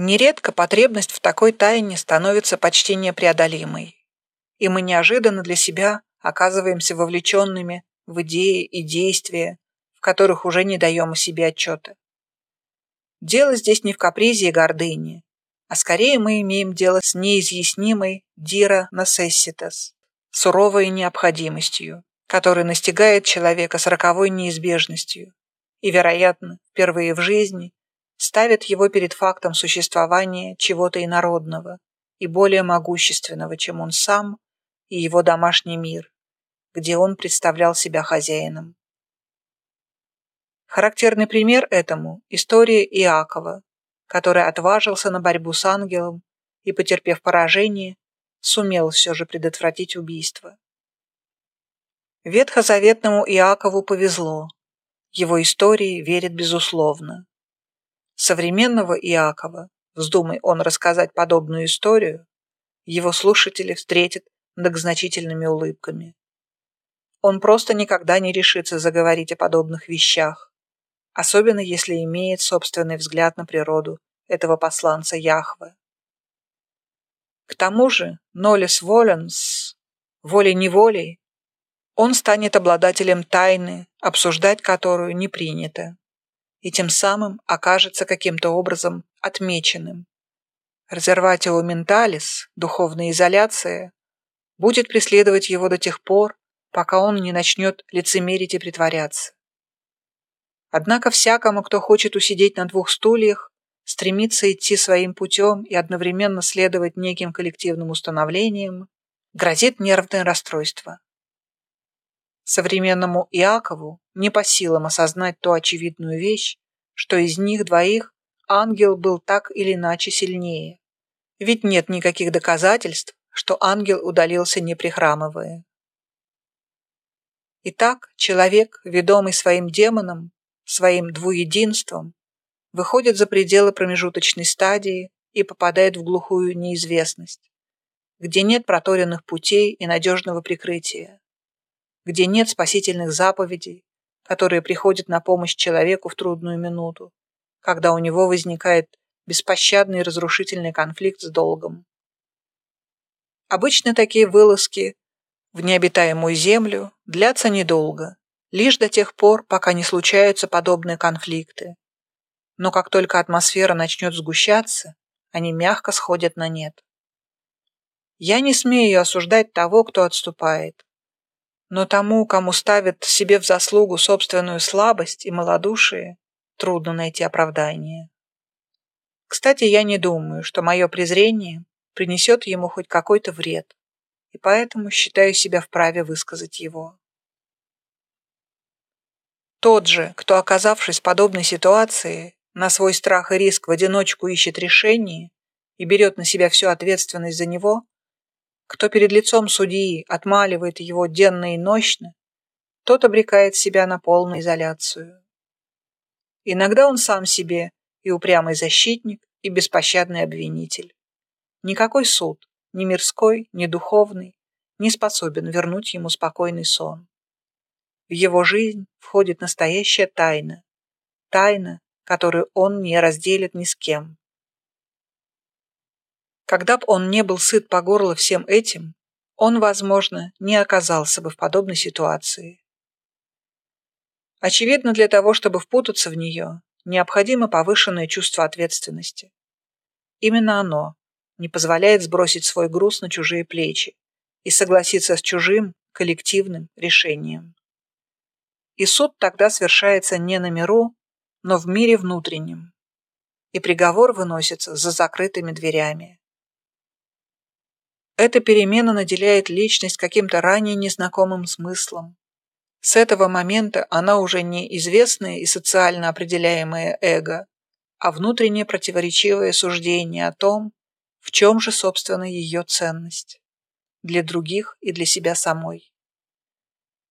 Нередко потребность в такой тайне становится почти непреодолимой, и мы неожиданно для себя оказываемся вовлеченными в идеи и действия, в которых уже не даем о себе отчета. Дело здесь не в капризе и гордыне, а скорее мы имеем дело с неизъяснимой дира necessitas, суровой необходимостью, которая настигает человека с роковой неизбежностью и, вероятно, впервые в жизни ставит его перед фактом существования чего-то инородного и более могущественного, чем он сам и его домашний мир, где он представлял себя хозяином. Характерный пример этому – история Иакова, который отважился на борьбу с ангелом и, потерпев поражение, сумел все же предотвратить убийство. Ветхозаветному Иакову повезло. Его истории верят безусловно. Современного Иакова, вздумай он рассказать подобную историю, его слушатели встретят многозначительными улыбками. Он просто никогда не решится заговорить о подобных вещах, особенно если имеет собственный взгляд на природу этого посланца Яхве. К тому же, Нолис Воленс, волей-неволей, он станет обладателем тайны, обсуждать которую не принято, и тем самым окажется каким-то образом отмеченным. Резерватио менталис, духовная изоляция, будет преследовать его до тех пор, пока он не начнет лицемерить и притворяться. Однако всякому, кто хочет усидеть на двух стульях, стремиться идти своим путем и одновременно следовать неким коллективным установлениям, грозит нервное расстройство. Современному Иакову не по силам осознать ту очевидную вещь, что из них двоих ангел был так или иначе сильнее. Ведь нет никаких доказательств, что ангел удалился не прихрамывая. Итак, человек, ведомый своим демоном, своим двуединством, выходит за пределы промежуточной стадии и попадает в глухую неизвестность, где нет проторенных путей и надежного прикрытия, где нет спасительных заповедей, которые приходят на помощь человеку в трудную минуту, когда у него возникает беспощадный разрушительный конфликт с долгом. Обычно такие вылазки в необитаемую землю длятся недолго, лишь до тех пор, пока не случаются подобные конфликты. Но как только атмосфера начнет сгущаться, они мягко сходят на нет. Я не смею осуждать того, кто отступает. Но тому, кому ставят себе в заслугу собственную слабость и малодушие, трудно найти оправдание. Кстати, я не думаю, что мое презрение принесет ему хоть какой-то вред, и поэтому считаю себя вправе высказать его. Тот же, кто, оказавшись в подобной ситуации, на свой страх и риск в одиночку ищет решение и берет на себя всю ответственность за него, кто перед лицом судьи отмаливает его денно и нощно, тот обрекает себя на полную изоляцию. Иногда он сам себе и упрямый защитник, и беспощадный обвинитель. Никакой суд, ни мирской, ни духовный, не способен вернуть ему спокойный сон. В его жизнь входит настоящая тайна. Тайна, которую он не разделит ни с кем. Когда бы он не был сыт по горло всем этим, он, возможно, не оказался бы в подобной ситуации. Очевидно, для того, чтобы впутаться в нее, необходимо повышенное чувство ответственности. Именно оно не позволяет сбросить свой груз на чужие плечи и согласиться с чужим коллективным решением. И суд тогда совершается не на миру, но в мире внутреннем. И приговор выносится за закрытыми дверями. Эта перемена наделяет личность каким-то ранее незнакомым смыслом. С этого момента она уже не известное и социально определяемое эго, а внутреннее противоречивое суждение о том, в чем же, собственно, ее ценность для других и для себя самой.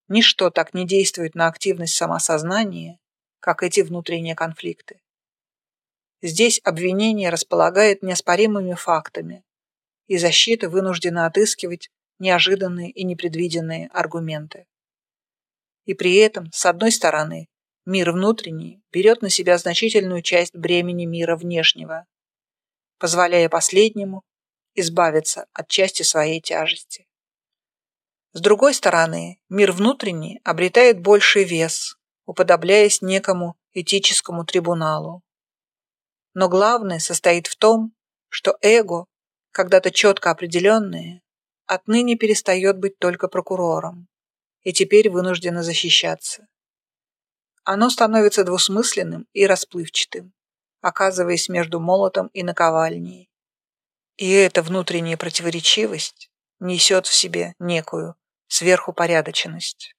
Ничто так не действует на активность самосознания, как эти внутренние конфликты. Здесь обвинение располагает неоспоримыми фактами, и защита вынуждена отыскивать неожиданные и непредвиденные аргументы. И при этом, с одной стороны, мир внутренний берет на себя значительную часть бремени мира внешнего, позволяя последнему избавиться от части своей тяжести. С другой стороны, мир внутренний обретает больший вес, уподобляясь некому этическому трибуналу. Но главное состоит в том, что эго, когда-то четко определенное, отныне перестает быть только прокурором и теперь вынуждено защищаться. Оно становится двусмысленным и расплывчатым, оказываясь между молотом и наковальней. И эта внутренняя противоречивость несет в себе некую сверхупорядоченность.